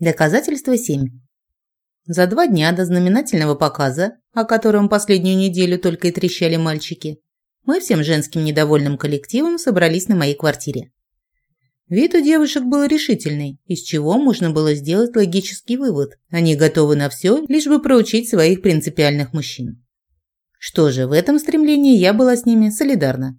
Доказательство 7. За два дня до знаменательного показа, о котором последнюю неделю только и трещали мальчики, мы всем женским недовольным коллективом собрались на моей квартире. Вид у девушек был решительный, из чего можно было сделать логический вывод. Они готовы на все, лишь бы проучить своих принципиальных мужчин. Что же, в этом стремлении я была с ними солидарна.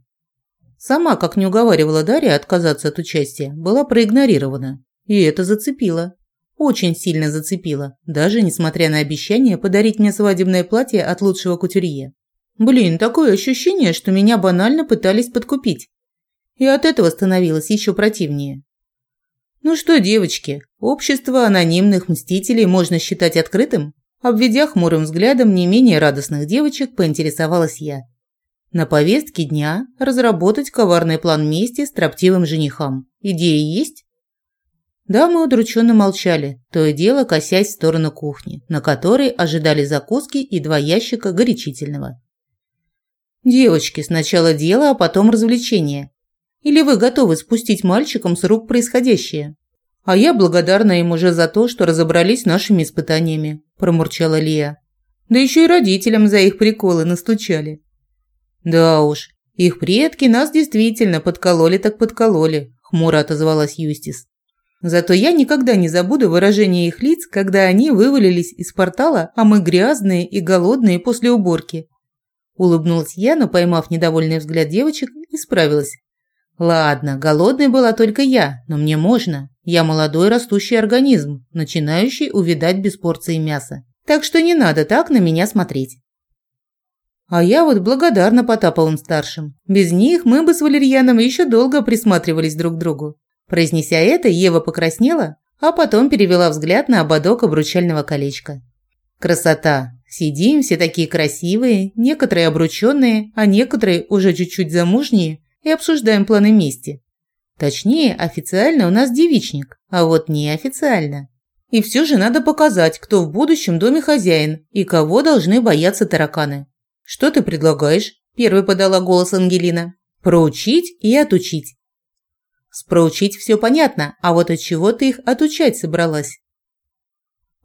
Сама, как не уговаривала Дарья отказаться от участия, была проигнорирована. И это зацепило. Очень сильно зацепило, даже несмотря на обещание подарить мне свадебное платье от лучшего кутюрье. Блин, такое ощущение, что меня банально пытались подкупить. И от этого становилось еще противнее. Ну что, девочки, общество анонимных мстителей можно считать открытым? Обведя хмурым взглядом не менее радостных девочек, поинтересовалась я. На повестке дня разработать коварный план мести строптивым женихам. Идеи есть? Дамы удрученно молчали, то и дело косясь в сторону кухни, на которой ожидали закуски и два ящика горячительного. «Девочки, сначала дело, а потом развлечение. Или вы готовы спустить мальчикам с рук происходящее?» «А я благодарна им уже за то, что разобрались с нашими испытаниями», – промурчала Лия. «Да еще и родителям за их приколы настучали». «Да уж, их предки нас действительно подкололи так подкололи», – хмуро отозвалась Юстис. Зато я никогда не забуду выражение их лиц, когда они вывалились из портала, а мы грязные и голодные после уборки. Улыбнулась я, но поймав недовольный взгляд девочек, исправилась. Ладно, голодной была только я, но мне можно. Я молодой растущий организм, начинающий увядать без порции мяса. Так что не надо так на меня смотреть. А я вот благодарна Потаповым-старшим. Без них мы бы с Валерьяном еще долго присматривались друг к другу. Произнеся это, Ева покраснела, а потом перевела взгляд на ободок обручального колечка. Красота! Сидим все такие красивые, некоторые обрученные, а некоторые уже чуть-чуть замужние, и обсуждаем планы мести. Точнее, официально у нас девичник, а вот неофициально. И все же надо показать, кто в будущем доме хозяин и кого должны бояться тараканы. «Что ты предлагаешь?» – первой подала голос Ангелина. «Проучить и отучить. С проучить все понятно, а вот от чего ты их отучать собралась?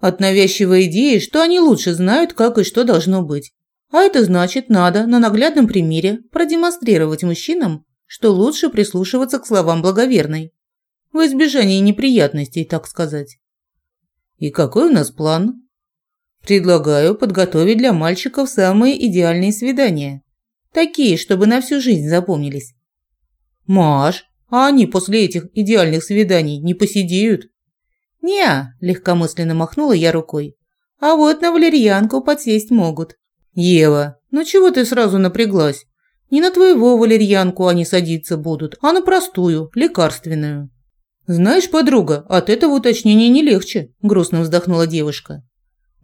От навязчивой идеи, что они лучше знают, как и что должно быть. А это значит, надо на наглядном примере продемонстрировать мужчинам, что лучше прислушиваться к словам благоверной. В избежании неприятностей, так сказать. И какой у нас план? Предлагаю подготовить для мальчиков самые идеальные свидания. Такие, чтобы на всю жизнь запомнились. Маш, а они после этих идеальных свиданий не посидеют? не легкомысленно махнула я рукой. А вот на валерьянку подсесть могут. Ева, ну чего ты сразу напряглась? Не на твоего валерьянку они садиться будут, а на простую, лекарственную. Знаешь, подруга, от этого уточнения не легче, грустно вздохнула девушка.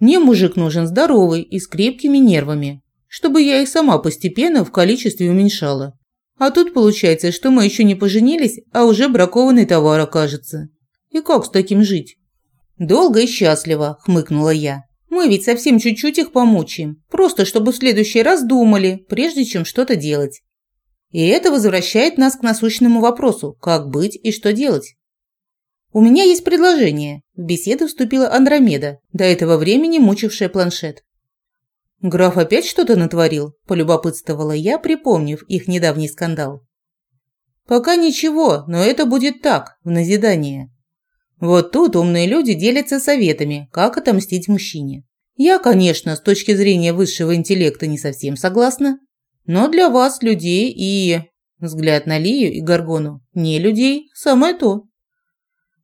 Мне мужик нужен здоровый и с крепкими нервами, чтобы я их сама постепенно в количестве уменьшала. А тут получается, что мы еще не поженились, а уже бракованный товар окажется. И как с таким жить? Долго и счастливо, хмыкнула я. Мы ведь совсем чуть-чуть их помучаем, просто чтобы в следующий раз думали, прежде чем что-то делать. И это возвращает нас к насущному вопросу, как быть и что делать. У меня есть предложение. В беседу вступила Андромеда, до этого времени мучившая планшет. «Граф опять что-то натворил?» – полюбопытствовала я, припомнив их недавний скандал. «Пока ничего, но это будет так, в назидание. Вот тут умные люди делятся советами, как отомстить мужчине. Я, конечно, с точки зрения высшего интеллекта не совсем согласна, но для вас, людей и... Взгляд на Лию и Гаргону. Не людей, самое то.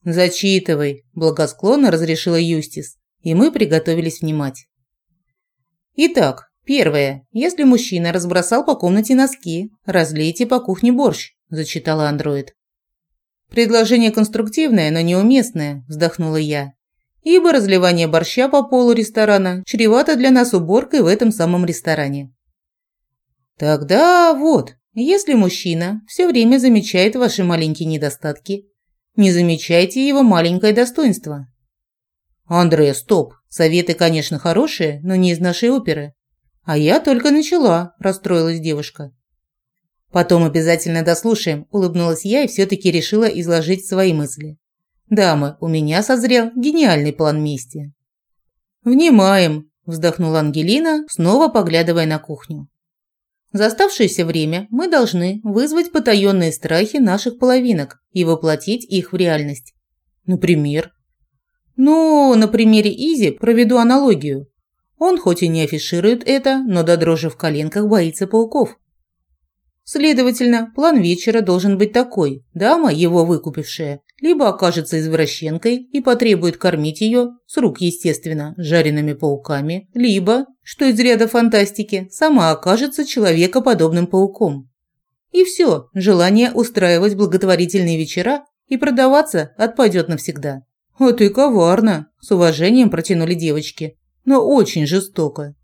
«Зачитывай», – благосклонно разрешила Юстис, и мы приготовились внимать. Итак, первое. Если мужчина разбросал по комнате носки, разлейте по кухне борщ, зачитала андроид. Предложение конструктивное, но неуместное, вздохнула я. Ибо разливание борща по полу ресторана чревато для нас уборкой в этом самом ресторане. Тогда вот, если мужчина все время замечает ваши маленькие недостатки, не замечайте его маленькое достоинство. Андре, стоп. Советы, конечно, хорошие, но не из нашей оперы. А я только начала, расстроилась девушка. Потом обязательно дослушаем, улыбнулась я и все-таки решила изложить свои мысли. Дамы, у меня созрел гениальный план мести. Внимаем, вздохнула Ангелина, снова поглядывая на кухню. За оставшееся время мы должны вызвать потаенные страхи наших половинок и воплотить их в реальность. Например? Ну, на примере Изи проведу аналогию. Он хоть и не афиширует это, но до дрожи в коленках боится пауков. Следовательно, план вечера должен быть такой. Дама, его выкупившая, либо окажется извращенкой и потребует кормить ее, с рук естественно, жареными пауками, либо, что из ряда фантастики, сама окажется человекоподобным пауком. И все, желание устраивать благотворительные вечера и продаваться отпадет навсегда. «А ты коварно!» – с уважением протянули девочки, но очень жестоко.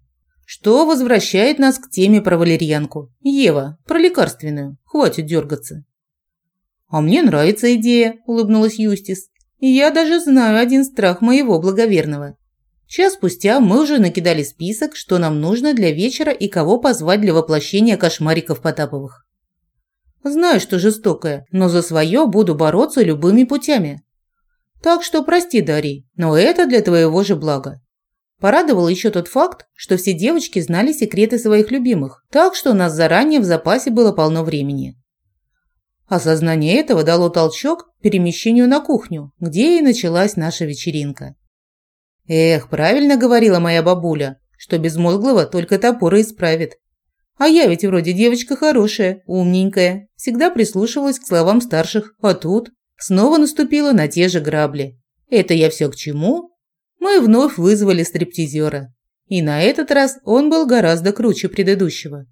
Что возвращает нас к теме про валерьянку. Ева, про лекарственную. Хватит дергаться. А мне нравится идея, улыбнулась Юстис. Я даже знаю один страх моего благоверного. Час спустя мы уже накидали список, что нам нужно для вечера и кого позвать для воплощения кошмариков Потаповых. Знаю, что жестокая, но за свое буду бороться любыми путями. Так что прости, Дарий, но это для твоего же блага. Порадовал еще тот факт, что все девочки знали секреты своих любимых, так что у нас заранее в запасе было полно времени. Осознание этого дало толчок перемещению на кухню, где и началась наша вечеринка. Эх, правильно говорила моя бабуля, что безмозглого только топор исправит. А я ведь вроде девочка хорошая, умненькая, всегда прислушивалась к словам старших, а тут снова наступила на те же грабли. Это я все к чему? мы вновь вызвали стриптизера. И на этот раз он был гораздо круче предыдущего.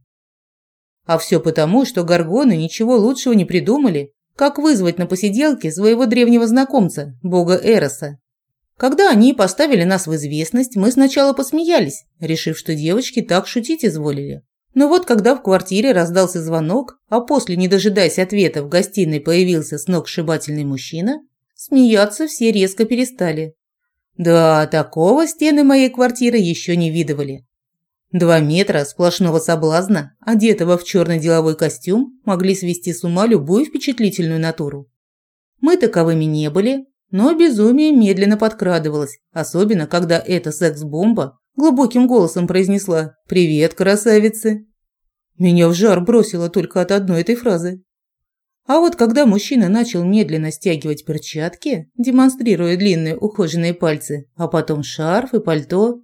А все потому, что горгоны ничего лучшего не придумали, как вызвать на посиделке своего древнего знакомца, бога Эроса. Когда они поставили нас в известность, мы сначала посмеялись, решив, что девочки так шутить изволили. Но вот когда в квартире раздался звонок, а после, не дожидаясь ответа, в гостиной появился сногсшибательный мужчина, смеяться все резко перестали. Да, такого стены моей квартиры еще не видывали. Два метра сплошного соблазна, одетого в черный деловой костюм, могли свести с ума любую впечатлительную натуру. Мы таковыми не были, но безумие медленно подкрадывалось, особенно когда эта секс-бомба глубоким голосом произнесла «Привет, красавицы!». Меня в жар бросило только от одной этой фразы. А вот когда мужчина начал медленно стягивать перчатки, демонстрируя длинные ухоженные пальцы, а потом шарф и пальто.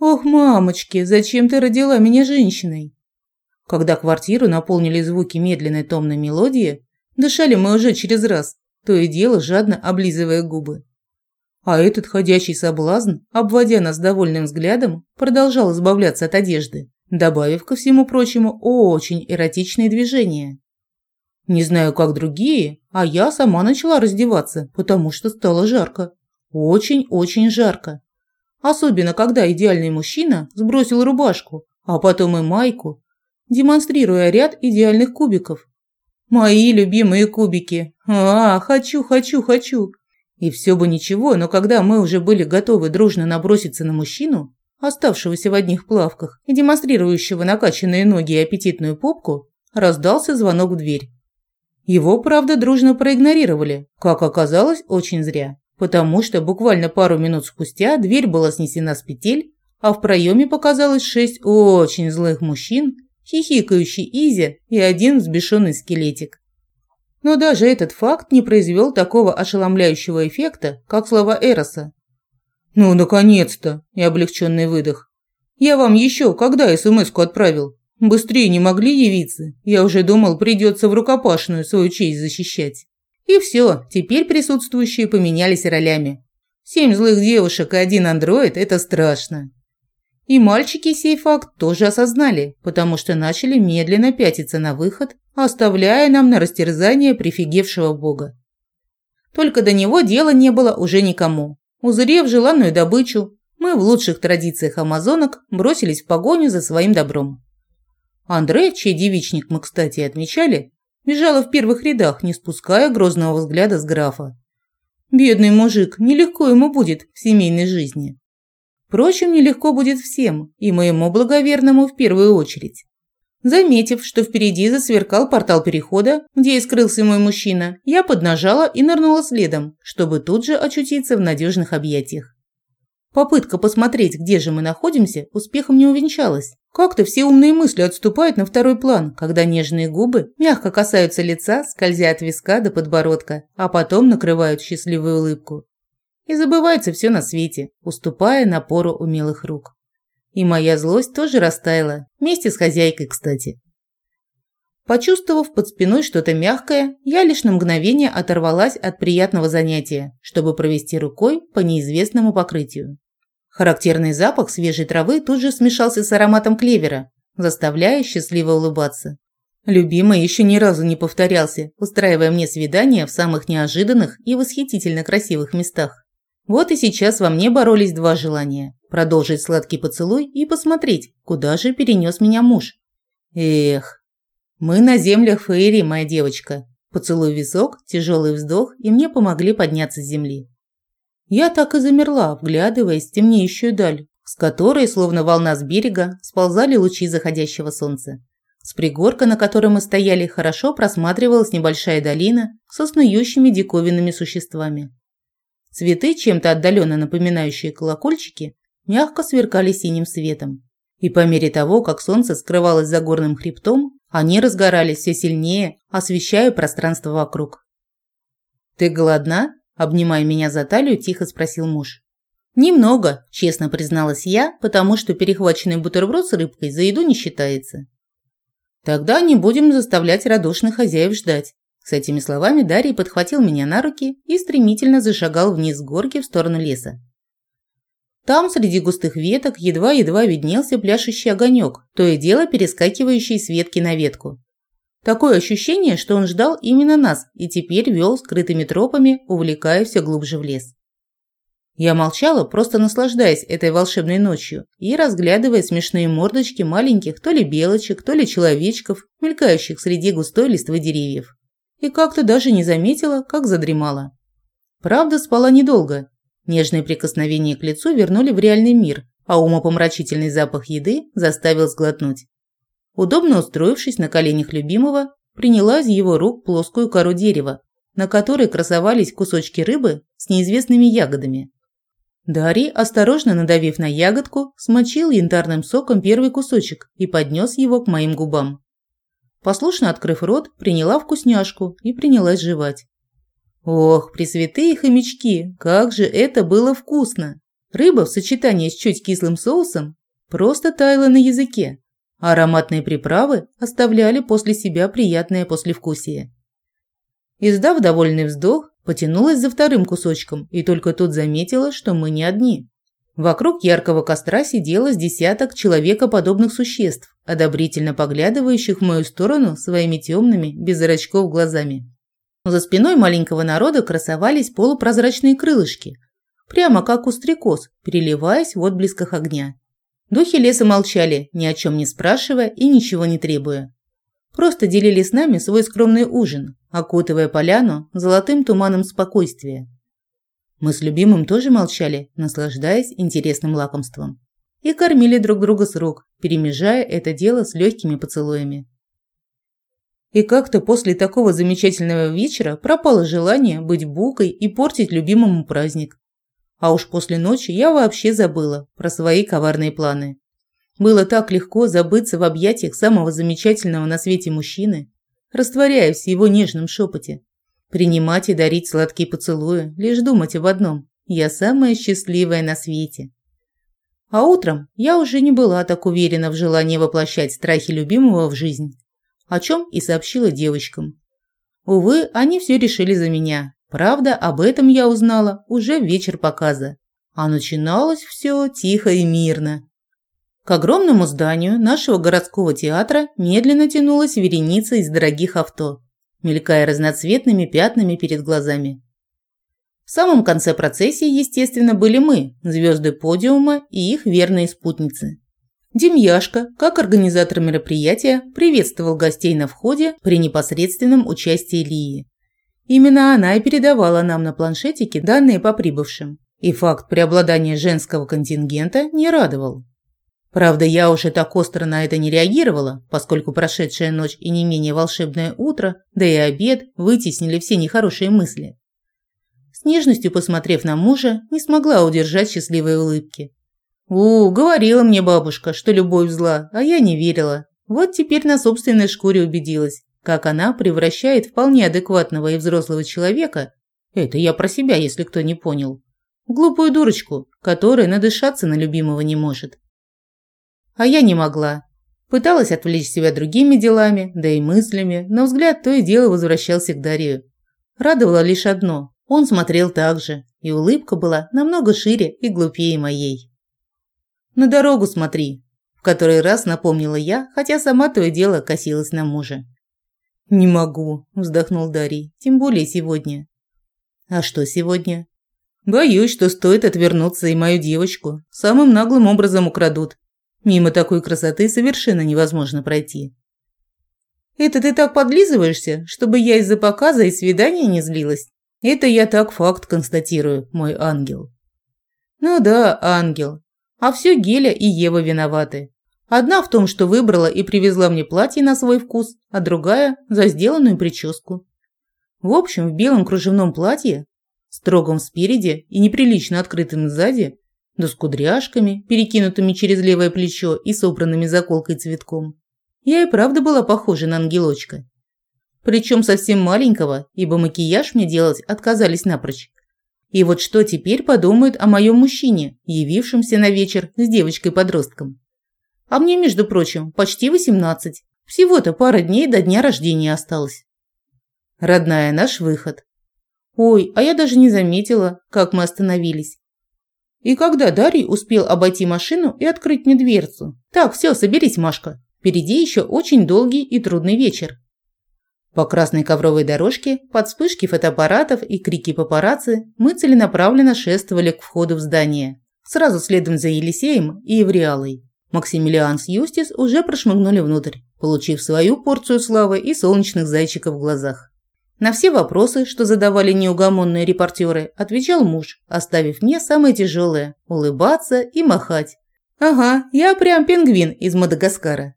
«Ох, мамочки, зачем ты родила меня женщиной?» Когда квартиру наполнили звуки медленной томной мелодии, дышали мы уже через раз, то и дело жадно облизывая губы. А этот ходячий соблазн, обводя нас довольным взглядом, продолжал избавляться от одежды, добавив ко всему прочему очень эротичные движения. Не знаю, как другие, а я сама начала раздеваться, потому что стало жарко. Очень-очень жарко. Особенно, когда идеальный мужчина сбросил рубашку, а потом и майку, демонстрируя ряд идеальных кубиков. Мои любимые кубики. А, хочу, хочу, хочу. И все бы ничего, но когда мы уже были готовы дружно наброситься на мужчину, оставшегося в одних плавках и демонстрирующего накачанные ноги и аппетитную попку, раздался звонок в дверь. Его, правда, дружно проигнорировали, как оказалось, очень зря, потому что буквально пару минут спустя дверь была снесена с петель, а в проеме показалось шесть очень злых мужчин, хихикающий Изи и один взбешенный скелетик. Но даже этот факт не произвел такого ошеломляющего эффекта, как слова Эроса. «Ну, наконец-то!» и облегченный выдох. «Я вам еще когда СМС-ку отправил? Быстрее не могли явиться. Я уже думал, придется в рукопашную свою честь защищать. И все, теперь присутствующие поменялись ролями. Семь злых девушек и один андроид – это страшно. И мальчики сей факт тоже осознали, потому что начали медленно пятиться на выход, оставляя нам на растерзание прифигевшего бога. Только до него дела не было уже никому. Узрев желанную добычу, мы в лучших традициях амазонок бросились в погоню за своим добром. Андре, чей девичник мы, кстати, отмечали, бежала в первых рядах, не спуская грозного взгляда с графа. Бедный мужик, нелегко ему будет в семейной жизни. Впрочем, нелегко будет всем, и моему благоверному в первую очередь. Заметив, что впереди засверкал портал перехода, где и скрылся мой мужчина, я поднажала и нырнула следом, чтобы тут же очутиться в надежных объятиях. Попытка посмотреть, где же мы находимся, успехом не увенчалась. Как-то все умные мысли отступают на второй план, когда нежные губы мягко касаются лица, скользя от виска до подбородка, а потом накрывают счастливую улыбку. И забывается все на свете, уступая напору умелых рук. И моя злость тоже растаяла, вместе с хозяйкой, кстати. Почувствовав под спиной что-то мягкое, я лишь на мгновение оторвалась от приятного занятия, чтобы провести рукой по неизвестному покрытию. Характерный запах свежей травы тут же смешался с ароматом клевера, заставляя счастливо улыбаться. Любимый еще ни разу не повторялся, устраивая мне свидания в самых неожиданных и восхитительно красивых местах. Вот и сейчас во мне боролись два желания – продолжить сладкий поцелуй и посмотреть, куда же перенес меня муж. Эх, мы на землях Фейри, моя девочка. Поцелуй в висок, тяжелый вздох, и мне помогли подняться с земли. Я так и замерла, вглядываясь в темнеющую даль, с которой, словно волна с берега, сползали лучи заходящего солнца. С пригорка, на котором мы стояли, хорошо просматривалась небольшая долина со снующими диковинными существами. Цветы, чем-то отдаленно напоминающие колокольчики, мягко сверкали синим светом. И по мере того, как солнце скрывалось за горным хребтом, они разгорались все сильнее, освещая пространство вокруг. «Ты голодна?» Обнимая меня за талию, тихо спросил муж. «Немного», – честно призналась я, потому что перехваченный бутерброд с рыбкой за еду не считается. «Тогда не будем заставлять радушных хозяев ждать». С этими словами Дарий подхватил меня на руки и стремительно зашагал вниз горки в сторону леса. Там, среди густых веток, едва-едва виднелся пляшущий огонек, то и дело перескакивающий с ветки на ветку. Такое ощущение, что он ждал именно нас и теперь вел скрытыми тропами, увлекая все глубже в лес. Я молчала, просто наслаждаясь этой волшебной ночью и разглядывая смешные мордочки маленьких то ли белочек, то ли человечков, мелькающих среди густой листвы деревьев. И как-то даже не заметила, как задремала. Правда, спала недолго. Нежные прикосновения к лицу вернули в реальный мир, а умопомрачительный запах еды заставил сглотнуть. Удобно устроившись на коленях любимого, приняла из его рук плоскую кору дерева, на которой красовались кусочки рыбы с неизвестными ягодами. Дарий, осторожно надавив на ягодку, смочил янтарным соком первый кусочек и поднес его к моим губам. Послушно открыв рот, приняла вкусняшку и принялась жевать. Ох, пресвятые хомячки, как же это было вкусно! Рыба в сочетании с чуть кислым соусом просто таяла на языке а ароматные приправы оставляли после себя приятное послевкусие. Издав довольный вздох, потянулась за вторым кусочком и только тут заметила, что мы не одни. Вокруг яркого костра сидело с десяток человекоподобных существ, одобрительно поглядывающих в мою сторону своими темными, без зрачков глазами. За спиной маленького народа красовались полупрозрачные крылышки, прямо как у стрекоз, переливаясь в отблесках огня. Духи леса молчали, ни о чем не спрашивая и ничего не требуя. Просто делили с нами свой скромный ужин, окутывая поляну золотым туманом спокойствия. Мы с любимым тоже молчали, наслаждаясь интересным лакомством. И кормили друг друга с рук, перемежая это дело с легкими поцелуями. И как-то после такого замечательного вечера пропало желание быть букой и портить любимому праздник. А уж после ночи я вообще забыла про свои коварные планы. Было так легко забыться в объятиях самого замечательного на свете мужчины, растворяясь в его нежном шепоте. Принимать и дарить сладкие поцелуи, лишь думать об одном – я самая счастливая на свете. А утром я уже не была так уверена в желании воплощать страхи любимого в жизнь, о чем и сообщила девочкам. Увы, они все решили за меня, Правда, об этом я узнала уже в вечер показа. А начиналось все тихо и мирно. К огромному зданию нашего городского театра медленно тянулась вереница из дорогих авто, мелькая разноцветными пятнами перед глазами. В самом конце процессии, естественно, были мы, звезды подиума и их верные спутницы. Демьяшка, как организатор мероприятия, приветствовал гостей на входе при непосредственном участии Лии. Именно она и передавала нам на планшетике данные по прибывшим. И факт преобладания женского контингента не радовал. Правда, я уже так остро на это не реагировала, поскольку прошедшая ночь и не менее волшебное утро, да и обед вытеснили все нехорошие мысли. С нежностью посмотрев на мужа, не смогла удержать счастливой улыбки. «У, говорила мне бабушка, что любовь зла, а я не верила. Вот теперь на собственной шкуре убедилась, как она превращает вполне адекватного и взрослого человека, это я про себя, если кто не понял, в глупую дурочку, которая надышаться на любимого не может. А я не могла. Пыталась отвлечь себя другими делами, да и мыслями, но взгляд то и дело возвращался к Дарью. Радовало лишь одно – он смотрел так же, и улыбка была намного шире и глупее моей. «На дорогу смотри», – в который раз напомнила я, хотя сама то и дело косилась на мужа. «Не могу», – вздохнул Дарий, – «тем более сегодня». «А что сегодня?» «Боюсь, что стоит отвернуться, и мою девочку самым наглым образом украдут. Мимо такой красоты совершенно невозможно пройти. Это ты так подлизываешься, чтобы я из-за показа и свидания не злилась? Это я так факт констатирую, мой ангел. Ну да, ангел. А все Геля и Ева виноваты. Одна в том, что выбрала и привезла мне платье на свой вкус, а другая – за сделанную прическу. В общем, в белом кружевном платье, строгом спереди и неприлично открытым сзади, да с кудряшками, перекинутыми через левое плечо и собранными заколкой цветком. Я и правда была похожа на ангелочка. Причем совсем маленького, ибо макияж мне делать отказались напрочь. И вот что теперь подумают о моем мужчине, явившемся на вечер с девочкой-подростком. А мне, между прочим, почти 18. Всего-то пара дней до дня рождения осталось. Родная, наш выход. Ой, а я даже не заметила, как мы остановились. И когда Дарий успел обойти машину и открыть мне дверцу. Так, все, соберись, Машка. Впереди еще очень долгий и трудный вечер. По красной ковровой дорожке, под вспышки фотоаппаратов и крики папарацци, мы целенаправленно шествовали к входу в здание. Сразу следом за Елисеем и Евриалой. Максимилиан с Юстис уже прошмыгнули внутрь, получив свою порцию славы и солнечных зайчиков в глазах. На все вопросы, что задавали неугомонные репортеры, отвечал муж, оставив мне самое тяжелое – улыбаться и махать. Ага, я прям пингвин из Мадагаскара.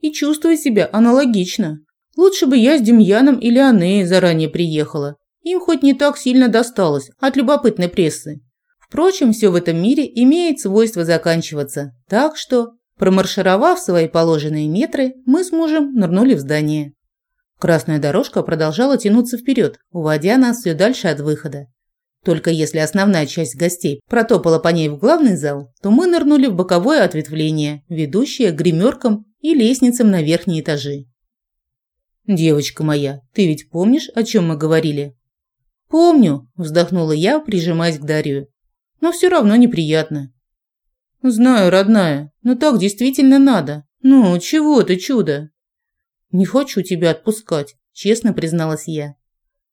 И чувствую себя аналогично. Лучше бы я с Демьяном или Анеей заранее приехала. Им хоть не так сильно досталось от любопытной прессы. Впрочем, все в этом мире имеет свойство заканчиваться. Так что, промаршировав свои положенные метры, мы с мужем нырнули в здание. Красная дорожка продолжала тянуться вперед, уводя нас все дальше от выхода. Только если основная часть гостей протопала по ней в главный зал, то мы нырнули в боковое ответвление, ведущее к гримеркам и лестницам на верхние этажи. «Девочка моя, ты ведь помнишь, о чем мы говорили?» «Помню», – вздохнула я, прижимаясь к Дарью. «Но все равно неприятно». «Знаю, родная, но так действительно надо. Ну, чего ты, чудо?» «Не хочу тебя отпускать», – честно призналась я.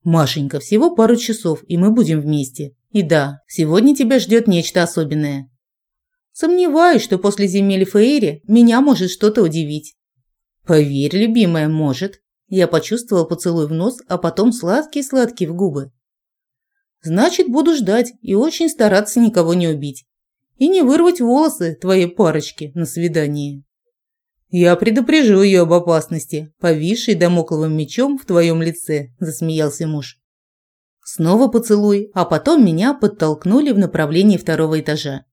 «Машенька, всего пару часов, и мы будем вместе. И да, сегодня тебя ждет нечто особенное». «Сомневаюсь, что после земель Фейри меня может что-то удивить». «Поверь, любимая, может». Я почувствовала поцелуй в нос, а потом сладкий-сладкий в губы. «Значит, буду ждать и очень стараться никого не убить. И не вырвать волосы твоей парочки на свидании». «Я предупрежу ее об опасности, повисшей домокловым мечом в твоем лице», – засмеялся муж. Снова поцелуй, а потом меня подтолкнули в направлении второго этажа.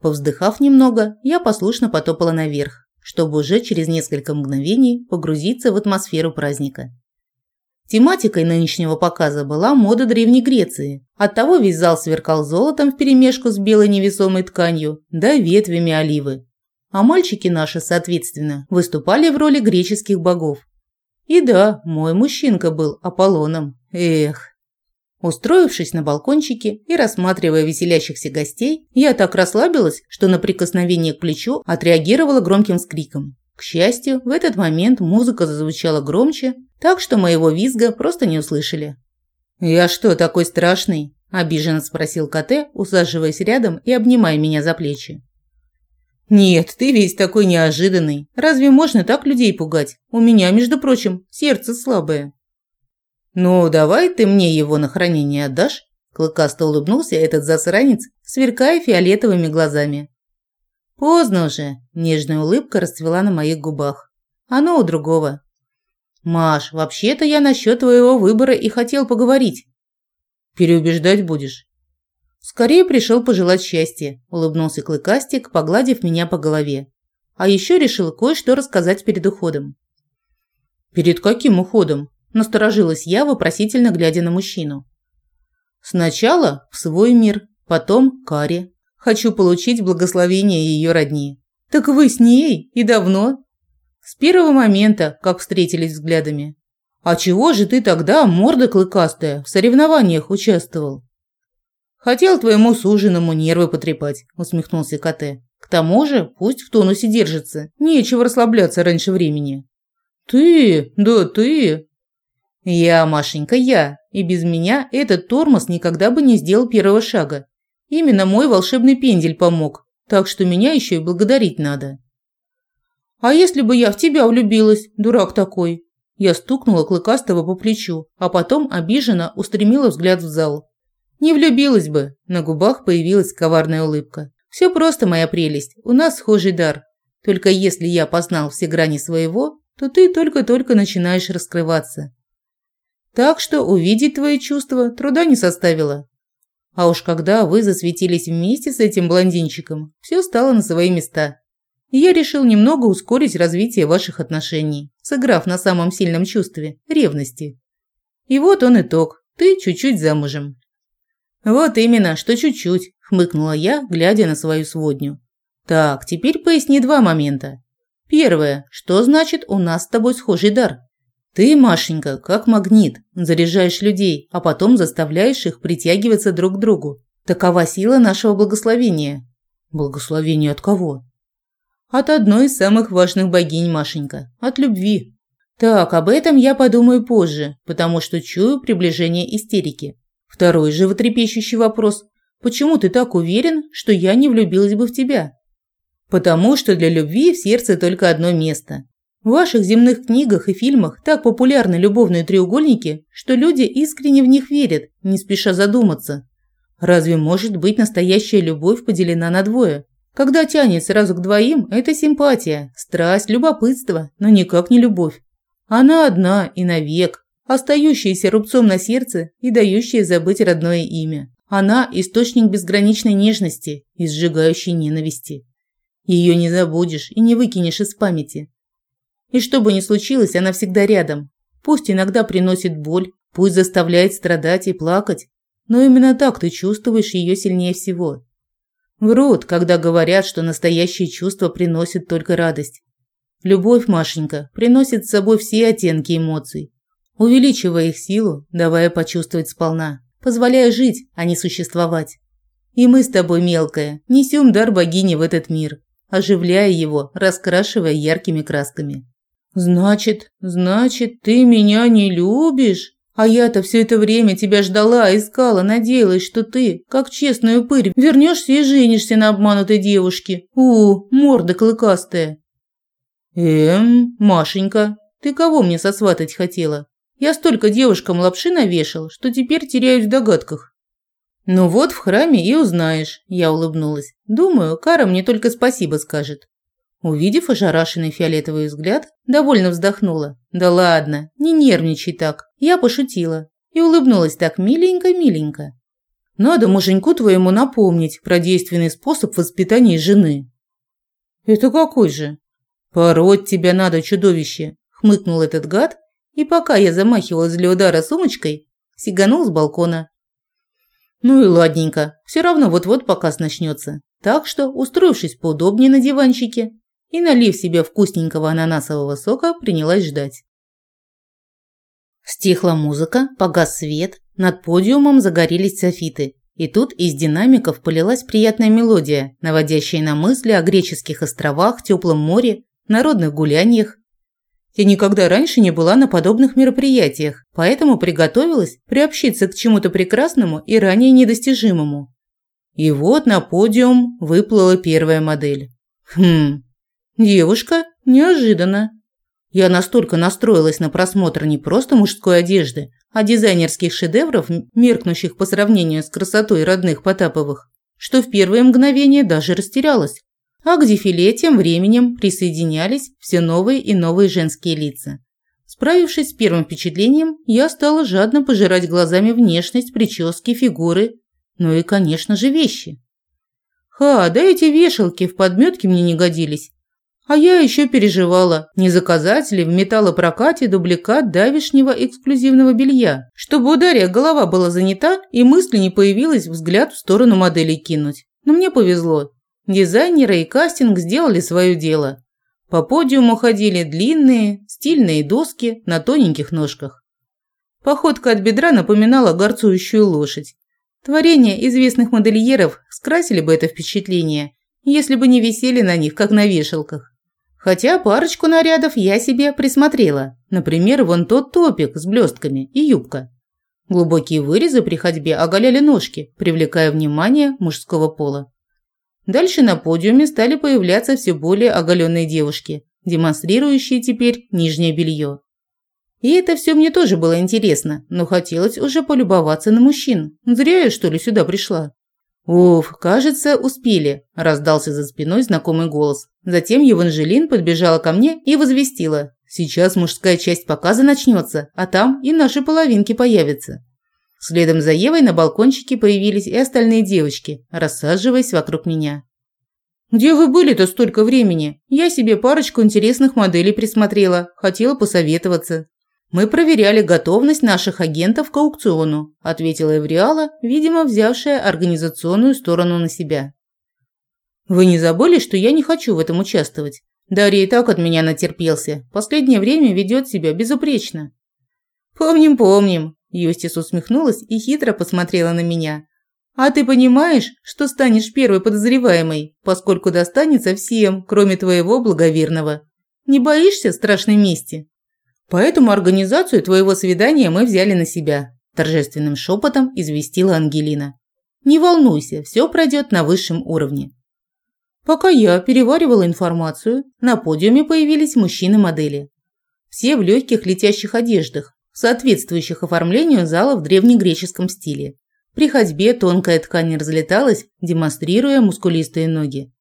Повздыхав немного, я послушно потопала наверх, чтобы уже через несколько мгновений погрузиться в атмосферу праздника. Тематикой нынешнего показа была мода Древней Греции. Оттого весь зал сверкал золотом вперемешку с белой невесомой тканью, да ветвями оливы а мальчики наши, соответственно, выступали в роли греческих богов. И да, мой мужчинка был Аполлоном. Эх. Устроившись на балкончике и рассматривая веселящихся гостей, я так расслабилась, что на прикосновение к плечу отреагировала громким скриком. К счастью, в этот момент музыка зазвучала громче, так что моего визга просто не услышали. «Я что, такой страшный?» – обиженно спросил КТ, усаживаясь рядом и обнимая меня за плечи. «Нет, ты весь такой неожиданный. Разве можно так людей пугать? У меня, между прочим, сердце слабое». «Ну, давай ты мне его на хранение отдашь?» Клыкасто улыбнулся этот засранец, сверкая фиолетовыми глазами. Поздно уже, нежная улыбка расцвела на моих губах. Оно у другого. Маш, вообще-то я насчет твоего выбора и хотел поговорить. Переубеждать будешь? Скорее пришел пожелать счастья, улыбнулся Клыкастик, погладив меня по голове. А еще решил кое-что рассказать перед уходом. Перед каким уходом? Насторожилась я, вопросительно глядя на мужчину. Сначала в свой мир, потом к Аре. Хочу получить благословение ее родни. Так вы с ней и давно? С первого момента, как встретились взглядами. А чего же ты тогда, морда клыкастая, в соревнованиях участвовал? Хотел твоему суженому нервы потрепать, усмехнулся КТ. К тому же, пусть в тонусе держится, нечего расслабляться раньше времени. Ты, да ты. Я, Машенька, я, и без меня этот тормоз никогда бы не сделал первого шага. Именно мой волшебный пендель помог, так что меня еще и благодарить надо. А если бы я в тебя влюбилась, дурак такой? Я стукнула Клыкастого по плечу, а потом обиженно устремила взгляд в зал. Не влюбилась бы, на губах появилась коварная улыбка. Все просто, моя прелесть, у нас схожий дар. Только если я познал все грани своего, то ты только-только начинаешь раскрываться. Так что увидеть твои чувства труда не составило. А уж когда вы засветились вместе с этим блондинчиком, все стало на свои места. И я решил немного ускорить развитие ваших отношений, сыграв на самом сильном чувстве – ревности. И вот он итог. Ты чуть-чуть замужем. Вот именно, что чуть-чуть, хмыкнула я, глядя на свою сводню. Так, теперь поясни два момента. Первое, что значит у нас с тобой схожий дар? Ты, Машенька, как магнит, заряжаешь людей, а потом заставляешь их притягиваться друг к другу. Такова сила нашего благословения. Благословение от кого? От одной из самых важных богинь, Машенька, от любви. Так, об этом я подумаю позже, потому что чую приближение истерики. Второй животрепещущий вопрос. Почему ты так уверен, что я не влюбилась бы в тебя? Потому что для любви в сердце только одно место. В ваших земных книгах и фильмах так популярны любовные треугольники, что люди искренне в них верят, не спеша задуматься. Разве может быть настоящая любовь поделена на двое? Когда тянет сразу к двоим, это симпатия, страсть, любопытство, но никак не любовь. Она одна и навек, остающаяся рубцом на сердце и дающая забыть родное имя. Она – источник безграничной нежности и сжигающей ненависти. Ее не забудешь и не выкинешь из памяти. И что бы ни случилось, она всегда рядом. Пусть иногда приносит боль, пусть заставляет страдать и плакать, но именно так ты чувствуешь ее сильнее всего. Врут, когда говорят, что настоящие чувства приносят только радость. Любовь, Машенька, приносит с собой все оттенки эмоций, увеличивая их силу, давая почувствовать сполна, позволяя жить, а не существовать. И мы с тобой, мелкая, несем дар богини в этот мир, оживляя его, раскрашивая яркими красками. «Значит, значит, ты меня не любишь? А я-то все это время тебя ждала, искала, надеялась, что ты, как честный упырь, вернешься и женишься на обманутой девушке. У, морда клыкастая». «Эм, Машенька, ты кого мне сосватать хотела? Я столько девушкам лапши навешал, что теперь теряюсь в догадках». «Ну вот в храме и узнаешь», – я улыбнулась. «Думаю, Кара мне только спасибо скажет». Увидев ошарашенный фиолетовый взгляд, довольно вздохнула. «Да ладно, не нервничай так. Я пошутила». И улыбнулась так миленько-миленько. «Надо муженьку твоему напомнить про действенный способ воспитания жены». «Это какой же?» «Пороть тебя надо, чудовище!» – хмыкнул этот гад, и пока я замахивалась для удара сумочкой, сиганул с балкона. Ну и ладненько, все равно вот-вот показ начнется. Так что, устроившись поудобнее на диванчике, и, налив себе вкусненького ананасового сока, принялась ждать. Стихла музыка, погас свет, над подиумом загорелись софиты. И тут из динамиков полилась приятная мелодия, наводящая на мысли о греческих островах, теплом море, народных гуляниях. Я никогда раньше не была на подобных мероприятиях, поэтому приготовилась приобщиться к чему-то прекрасному и ранее недостижимому. И вот на подиум выплыла первая модель. Хм, Девушка? Неожиданно. Я настолько настроилась на просмотр не просто мужской одежды, а дизайнерских шедевров, меркнущих по сравнению с красотой родных Потаповых, что в первое мгновение даже растерялась. А к дефиле тем временем присоединялись все новые и новые женские лица. Справившись с первым впечатлением, я стала жадно пожирать глазами внешность, прически, фигуры, ну и, конечно же, вещи. Ха, да эти вешалки в подметке мне не годились. А я еще переживала, не заказать ли в металлопрокате дубликат давишнего эксклюзивного белья, чтобы у Дарья голова была занята и мысли не появилась взгляд в сторону модели кинуть. Но мне повезло. Дизайнеры и кастинг сделали свое дело. По подиуму ходили длинные, стильные доски на тоненьких ножках. Походка от бедра напоминала горцующую лошадь. Творения известных модельеров скрасили бы это впечатление, если бы не висели на них, как на вешалках. Хотя парочку нарядов я себе присмотрела. Например, вон тот топик с блестками и юбка. Глубокие вырезы при ходьбе оголяли ножки, привлекая внимание мужского пола. Дальше на подиуме стали появляться все более оголенные девушки, демонстрирующие теперь нижнее белье. И это все мне тоже было интересно, но хотелось уже полюбоваться на мужчин. Зря я, что ли, сюда пришла. «Уф, кажется, успели», – раздался за спиной знакомый голос. Затем Еванжелин подбежала ко мне и возвестила. «Сейчас мужская часть показа начнется, а там и наши половинки появятся». Следом за Евой на балкончике появились и остальные девочки, рассаживаясь вокруг меня. «Где вы были-то столько времени? Я себе парочку интересных моделей присмотрела, хотела посоветоваться». «Мы проверяли готовность наших агентов к аукциону», – ответила Эвриала, видимо, взявшая организационную сторону на себя. «Вы не забыли, что я не хочу в этом участвовать? Дарья и так от меня натерпелся. Последнее время ведет себя безупречно». «Помним, помним», – Юстис усмехнулась и хитро посмотрела на меня. «А ты понимаешь, что станешь первой подозреваемой, поскольку достанется всем, кроме твоего благоверного? Не боишься страшной мести?» Поэтому организацию твоего свидания мы взяли на себя», – торжественным шепотом известила Ангелина. «Не волнуйся, все пройдет на высшем уровне». Пока я переваривала информацию, на подиуме появились мужчины-модели. Все в легких летящих одеждах, соответствующих оформлению зала в древнегреческом стиле. При ходьбе тонкая ткань разлеталась, демонстрируя мускулистые ноги.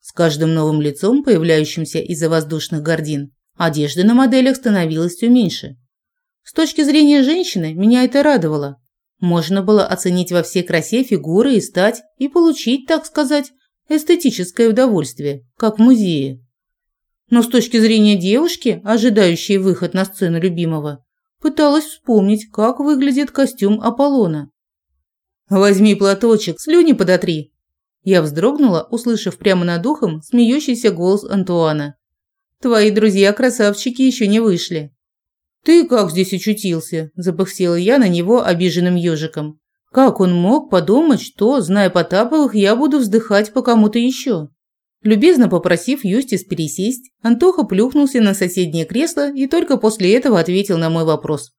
С каждым новым лицом, появляющимся из-за воздушных гордин, Одежды на моделях становилось все меньше. С точки зрения женщины, меня это радовало. Можно было оценить во всей красе фигуры и стать, и получить, так сказать, эстетическое удовольствие, как в музее. Но с точки зрения девушки, ожидающей выход на сцену любимого, пыталась вспомнить, как выглядит костюм Аполлона. «Возьми платочек, слюни подотри!» Я вздрогнула, услышав прямо над ухом смеющийся голос Антуана. Твои друзья-красавчики еще не вышли». «Ты как здесь очутился?» – запыхсела я на него обиженным ежиком. «Как он мог подумать, что, зная Потаповых, я буду вздыхать по кому-то еще?» Любезно попросив Юстис пересесть, Антоха плюхнулся на соседнее кресло и только после этого ответил на мой вопрос.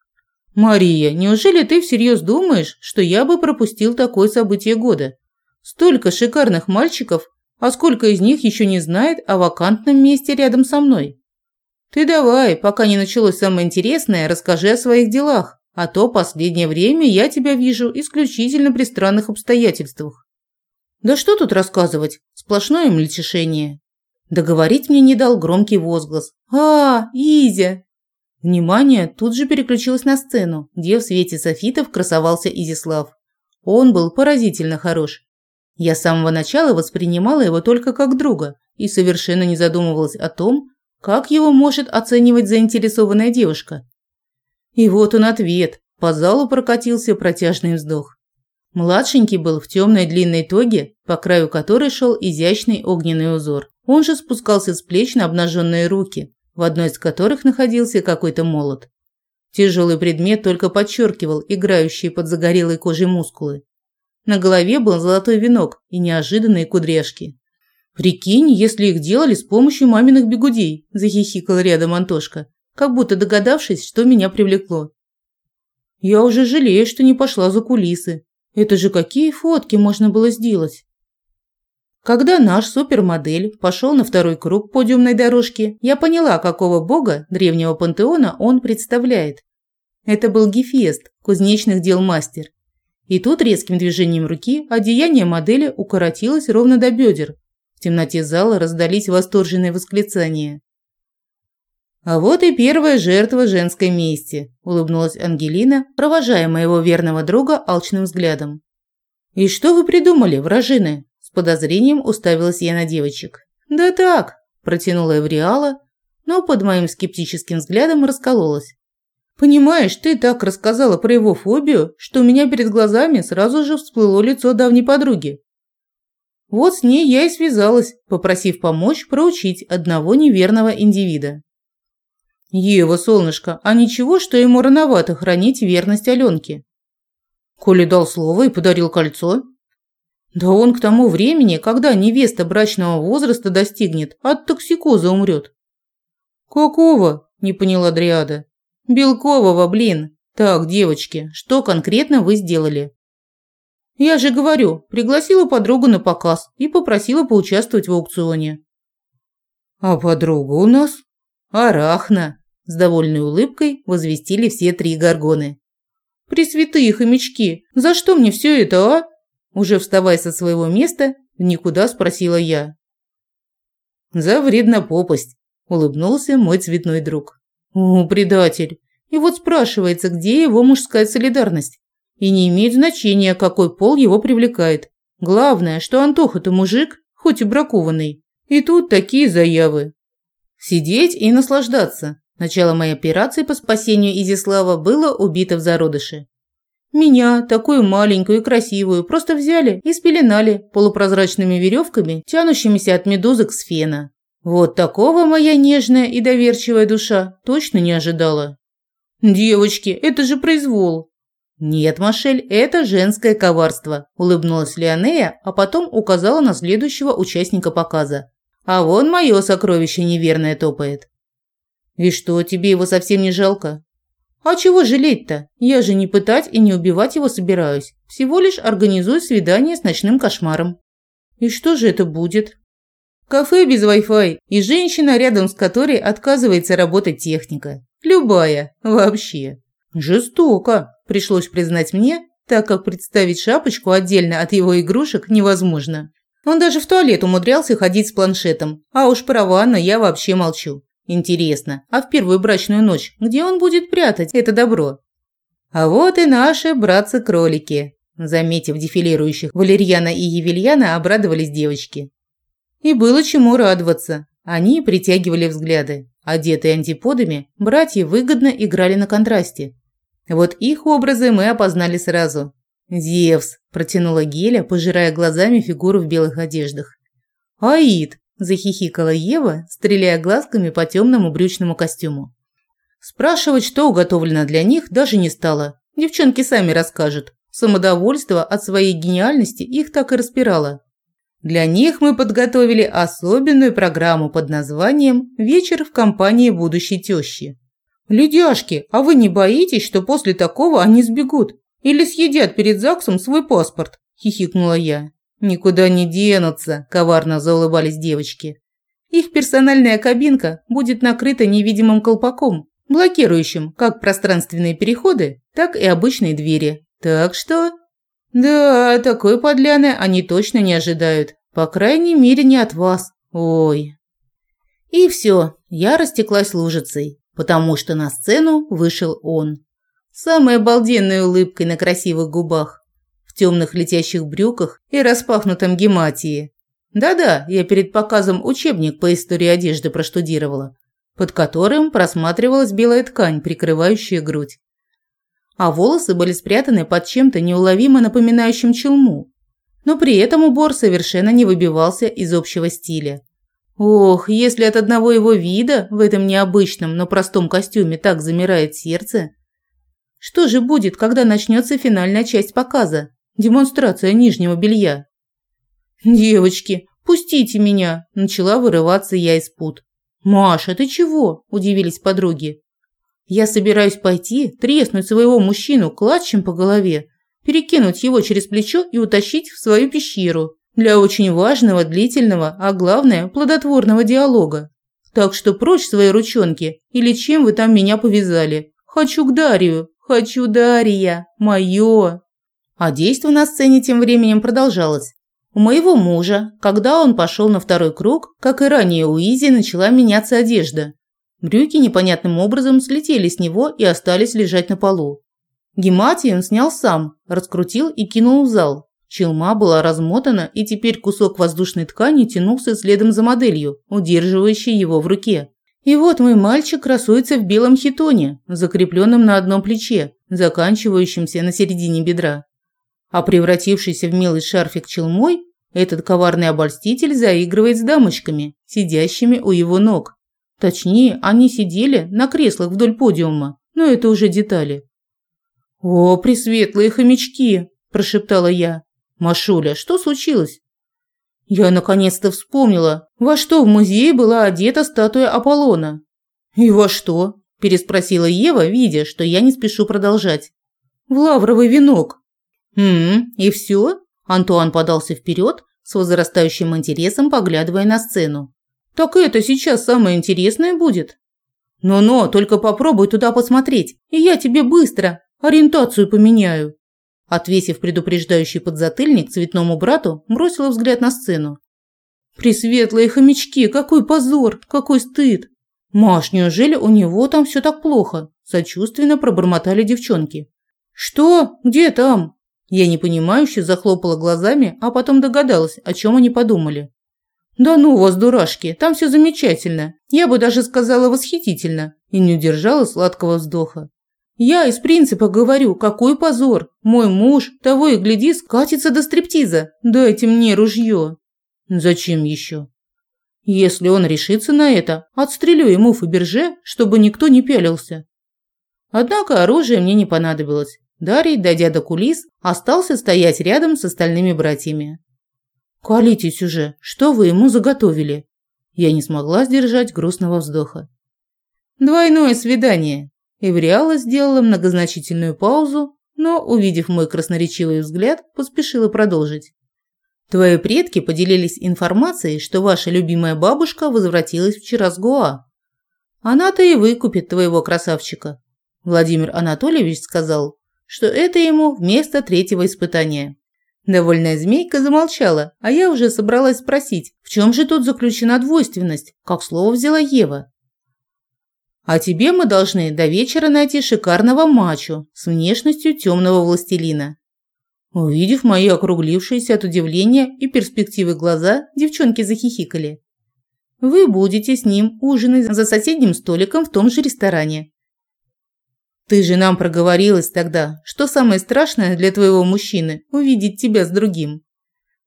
«Мария, неужели ты всерьез думаешь, что я бы пропустил такое событие года? Столько шикарных мальчиков, а сколько из них еще не знает о вакантном месте рядом со мной? Ты давай, пока не началось самое интересное, расскажи о своих делах, а то последнее время я тебя вижу исключительно при странных обстоятельствах. Да что тут рассказывать? Сплошное мельтешение. Договорить мне не дал громкий возглас. «А, Изя!» Внимание тут же переключилось на сцену, где в свете софитов красовался Изислав. Он был поразительно хорош. Я с самого начала воспринимала его только как друга и совершенно не задумывалась о том, как его может оценивать заинтересованная девушка. И вот он ответ. По залу прокатился протяжный вздох. Младшенький был в темной длинной тоге, по краю которой шел изящный огненный узор. Он же спускался с плеч на обнаженные руки, в одной из которых находился какой-то молот. Тяжелый предмет только подчеркивал играющие под загорелой кожей мускулы. На голове был золотой венок и неожиданные кудряшки. «Прикинь, если их делали с помощью маминых бегудей», – захихикал рядом Антошка, как будто догадавшись, что меня привлекло. «Я уже жалею, что не пошла за кулисы. Это же какие фотки можно было сделать!» Когда наш супермодель пошел на второй круг подиумной дорожки, я поняла, какого бога древнего пантеона он представляет. Это был Гефест, кузнечных дел мастер. И тут резким движением руки одеяние модели укоротилось ровно до бедер. В темноте зала раздались восторженные восклицания. «А вот и первая жертва женской мести», – улыбнулась Ангелина, провожая моего верного друга алчным взглядом. «И что вы придумали, вражины?» – с подозрением уставилась я на девочек. «Да так», – протянула Эвриала, но под моим скептическим взглядом раскололась. «Понимаешь, ты так рассказала про его фобию, что у меня перед глазами сразу же всплыло лицо давней подруги. Вот с ней я и связалась, попросив помочь проучить одного неверного индивида. Ева, солнышко, а ничего, что ему рановато хранить верность Аленке? Коли дал слово и подарил кольцо? Да он к тому времени, когда невеста брачного возраста достигнет, от токсикоза умрет. Какого? Не поняла Дриада. Белкового, блин. Так, девочки, что конкретно вы сделали? Я же говорю, пригласила подругу на показ и попросила поучаствовать в аукционе. А подруга у нас? Арахна. С довольной улыбкой возвестили все три горгоны. «Пресвятые хомячки, за что мне все это, а?» Уже вставая со своего места, никуда спросила я. «За вреднопопость», – улыбнулся мой цветной друг. «О, предатель! И вот спрашивается, где его мужская солидарность? И не имеет значения, какой пол его привлекает. Главное, что Антоха-то мужик, хоть и бракованный. И тут такие заявы. Сидеть и наслаждаться. Начало моей операции по спасению Изислава было убито в зародыше. Меня, такую маленькую и красивую, просто взяли и спеленали полупрозрачными веревками, тянущимися от медузок с фена. Вот такого моя нежная и доверчивая душа точно не ожидала. «Девочки, это же произвол!» «Нет, Машель, это женское коварство», – улыбнулась Леонея, а потом указала на следующего участника показа. «А вон мое сокровище неверное топает». «И что, тебе его совсем не жалко?» «А чего жалеть-то? Я же не пытать и не убивать его собираюсь. Всего лишь организую свидание с ночным кошмаром». «И что же это будет?» «Кафе без Wi-Fi и женщина, рядом с которой отказывается работать техника. Любая. Вообще. Жестоко, пришлось признать мне, так как представить шапочку отдельно от его игрушек невозможно. Он даже в туалет умудрялся ходить с планшетом, а уж про ванну я вообще молчу. Интересно, а в первую брачную ночь где он будет прятать это добро? А вот и наши братцы-кролики. Заметив дефилирующих Валерьяна и Евельяна, обрадовались девочки. И было чему радоваться. Они притягивали взгляды. Одетые антиподами, братья выгодно играли на контрасте. Вот их образы мы опознали сразу. «Зевс», – протянула Геля, пожирая глазами фигуру в белых одеждах. «Аид», захихикала Ева, стреляя глазками по темному брючному костюму. Спрашивать, что уготовлено для них, даже не стало. Девчонки сами расскажут. Самодовольство от своей гениальности их так и распирало. Для них мы подготовили особенную программу под названием «Вечер в компании будущей тещи». «Ледяшки, а вы не боитесь, что после такого они сбегут? Или съедят перед ЗАГСом свой паспорт?» – хихикнула я. «Никуда не денутся», – коварно заулыбались девочки. «Их персональная кабинка будет накрыта невидимым колпаком, блокирующим как пространственные переходы, так и обычные двери. Так что...» «Да, такой подляны они точно не ожидают. По крайней мере, не от вас. Ой». И все, я растеклась лужицей, потому что на сцену вышел он. Самой обалденной улыбкой на красивых губах темных летящих брюках и распахнутом гематии. Да-да, я перед показом учебник по истории одежды проштудировала, под которым просматривалась белая ткань, прикрывающая грудь. А волосы были спрятаны под чем-то неуловимо напоминающим челму. Но при этом убор совершенно не выбивался из общего стиля. Ох, если от одного его вида в этом необычном, но простом костюме так замирает сердце. Что же будет, когда начнется финальная часть показа? Демонстрация нижнего белья. «Девочки, пустите меня!» – начала вырываться я из пут. «Маша, ты чего?» – удивились подруги. «Я собираюсь пойти, треснуть своего мужчину клатчем по голове, перекинуть его через плечо и утащить в свою пещеру для очень важного, длительного, а главное – плодотворного диалога. Так что прочь свои ручонки, или чем вы там меня повязали. Хочу к Дарью, хочу Дарья, моё!» А действо на сцене тем временем продолжалось. У У моего мужа, когда он пошел на второй круг, как и ранее у Изи, начала меняться одежда. Брюки непонятным образом слетели с него и остались лежать на полу. Гематий он снял сам, раскрутил и кинул в зал. Челма была размотана, и теперь кусок воздушной ткани тянулся следом за моделью, удерживающей его в руке. И вот мой мальчик красуется в белом хитоне, закрепленном на одном плече, заканчивающемся на середине бедра. А превратившийся в милый шарфик челмой, этот коварный обольститель заигрывает с дамочками, сидящими у его ног. Точнее, они сидели на креслах вдоль подиума, но это уже детали. «О, пресветлые хомячки!» – прошептала я. «Машуля, что случилось?» Я наконец-то вспомнила, во что в музее была одета статуя Аполлона. «И во что?» – переспросила Ева, видя, что я не спешу продолжать. «В лавровый венок». «Хм, и все?» Антуан подался вперед, с возрастающим интересом поглядывая на сцену. «Так это сейчас самое интересное будет?» «Но-но, только попробуй туда посмотреть, и я тебе быстро ориентацию поменяю». Отвесив предупреждающий подзатыльник цветному брату, бросила взгляд на сцену. «Пресветлые хомячки, какой позор, какой стыд!» «Маш, неужели у него там все так плохо?» – сочувственно пробормотали девчонки. «Что? Где там?» Я непонимающе захлопала глазами, а потом догадалась, о чем они подумали. «Да ну вас, дурашки, там все замечательно. Я бы даже сказала восхитительно». И не удержала сладкого вздоха. Я из принципа говорю, какой позор. Мой муж, того и гляди, скатится до стриптиза. Дайте мне ружье. Зачем еще? Если он решится на это, отстрелю ему Фаберже, чтобы никто не пялился. Однако оружие мне не понадобилось. Дарий, дойдя до кулис, остался стоять рядом с остальными братьями. «Колитесь уже, что вы ему заготовили?» Я не смогла сдержать грустного вздоха. «Двойное свидание», Эвриала сделала многозначительную паузу, но, увидев мой красноречивый взгляд, поспешила продолжить. Твои предки поделились информацией, что ваша любимая бабушка возвратилась вчера с Гоа. Она-то и выкупит твоего красавчика. Владимир Анатольевич сказал, что это ему вместо третьего испытания. Довольная змейка замолчала, а я уже собралась спросить, в чем же тут заключена двойственность, как слово взяла Ева. А тебе мы должны до вечера найти шикарного мачо с внешностью темного властелина. Увидев мои округлившиеся от удивления и перспективы глаза, девчонки захихикали. Вы будете с ним ужинать за соседним столиком в том же ресторане. Ты же нам проговорилась тогда, что самое страшное для твоего мужчины – увидеть тебя с другим.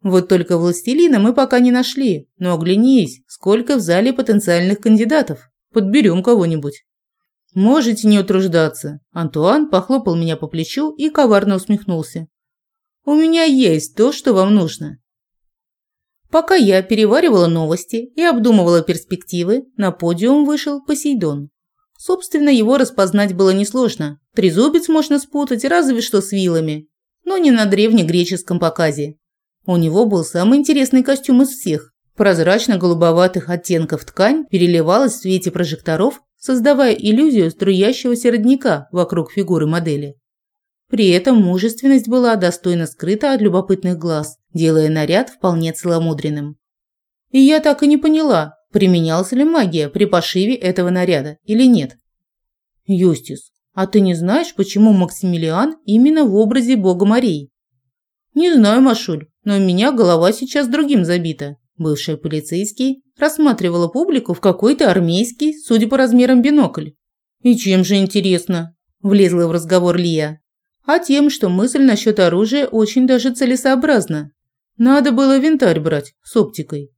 Вот только властелина мы пока не нашли, но оглянись, сколько в зале потенциальных кандидатов. Подберем кого-нибудь. Можете не утруждаться. Антуан похлопал меня по плечу и коварно усмехнулся. У меня есть то, что вам нужно. Пока я переваривала новости и обдумывала перспективы, на подиум вышел Посейдон. Собственно, его распознать было несложно. Трезубец можно спутать разве что с вилами, но не на древнегреческом показе. У него был самый интересный костюм из всех. Прозрачно-голубоватых оттенков ткань переливалась в свете прожекторов, создавая иллюзию струящегося родника вокруг фигуры модели. При этом мужественность была достойно скрыта от любопытных глаз, делая наряд вполне целомудренным. И я так и не поняла, применялась ли магия при пошиве этого наряда или нет. Юстис, а ты не знаешь, почему Максимилиан именно в образе бога морей? Не знаю, Машуль, но у меня голова сейчас другим забита. Бывший полицейский рассматривала публику в какой-то армейский, судя по размерам, бинокль. «И чем же интересно?» – влезла в разговор Лия. «А тем, что мысль насчет оружия очень даже целесообразна. Надо было винтарь брать с оптикой».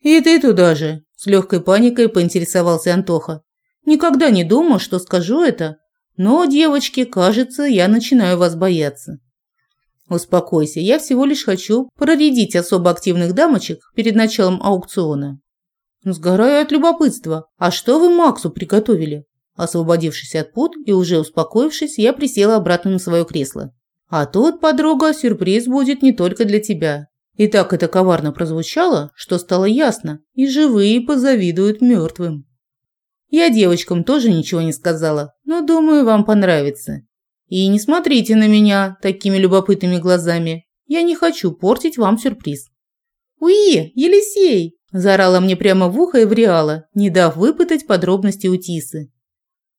«И ты туда же», – с легкой паникой поинтересовался Антоха. «Никогда не думал, что скажу это, но, девочки, кажется, я начинаю вас бояться». Успокойся, я всего лишь хочу проредить особо активных дамочек перед началом аукциона. Сгораю от любопытства. А что вы Максу приготовили? Освободившись от пут и уже успокоившись, я присела обратно на свое кресло. А тут, подруга, сюрприз будет не только для тебя. И так это коварно прозвучало, что стало ясно, и живые позавидуют мертвым. Я девочкам тоже ничего не сказала, но думаю, вам понравится. И не смотрите на меня такими любопытными глазами. Я не хочу портить вам сюрприз». «Уи, Елисей!» – заорала мне прямо в ухо Эвриала, не дав выпытать подробности у Тисы.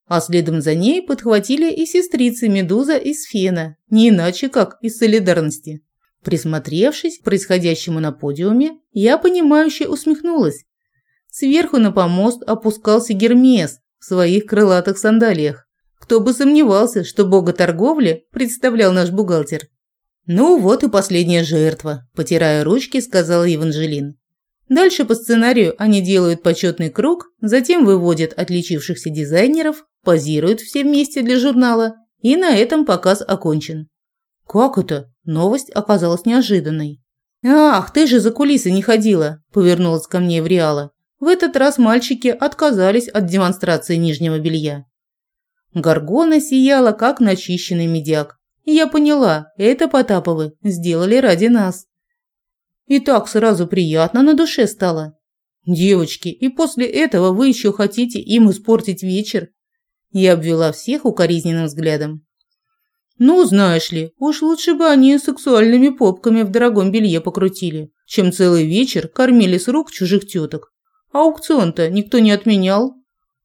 А следом за ней подхватили и сестрицы Медуза и Сфена, не иначе как из солидарности. Присмотревшись к происходящему на подиуме, я понимающе усмехнулась. Сверху на помост опускался Гермес в своих крылатых сандалиях. Кто бы сомневался, что бога торговли представлял наш бухгалтер. «Ну вот и последняя жертва», – потирая ручки, сказал Еванжелин. Дальше по сценарию они делают почетный круг, затем выводят отличившихся дизайнеров, позируют все вместе для журнала, и на этом показ окончен. «Как это?» – новость оказалась неожиданной. «Ах, ты же за кулисы не ходила», – повернулась ко мне Вриала. В этот раз мальчики отказались от демонстрации нижнего белья. Гаргона сияла, как начищенный медяк. Я поняла, это Потаповы сделали ради нас. И так сразу приятно на душе стало. Девочки, и после этого вы еще хотите им испортить вечер? Я обвела всех укоризненным взглядом. Ну, знаешь ли, уж лучше бы они сексуальными попками в дорогом белье покрутили, чем целый вечер кормили с рук чужих теток. Аукцион-то никто не отменял.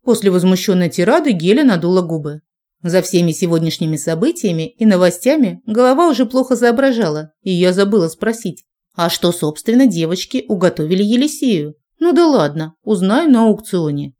После возмущенной тирады Геля надула губы. За всеми сегодняшними событиями и новостями голова уже плохо соображала, и я забыла спросить, а что, собственно, девочки уготовили Елисею? Ну да ладно, узнаю на аукционе.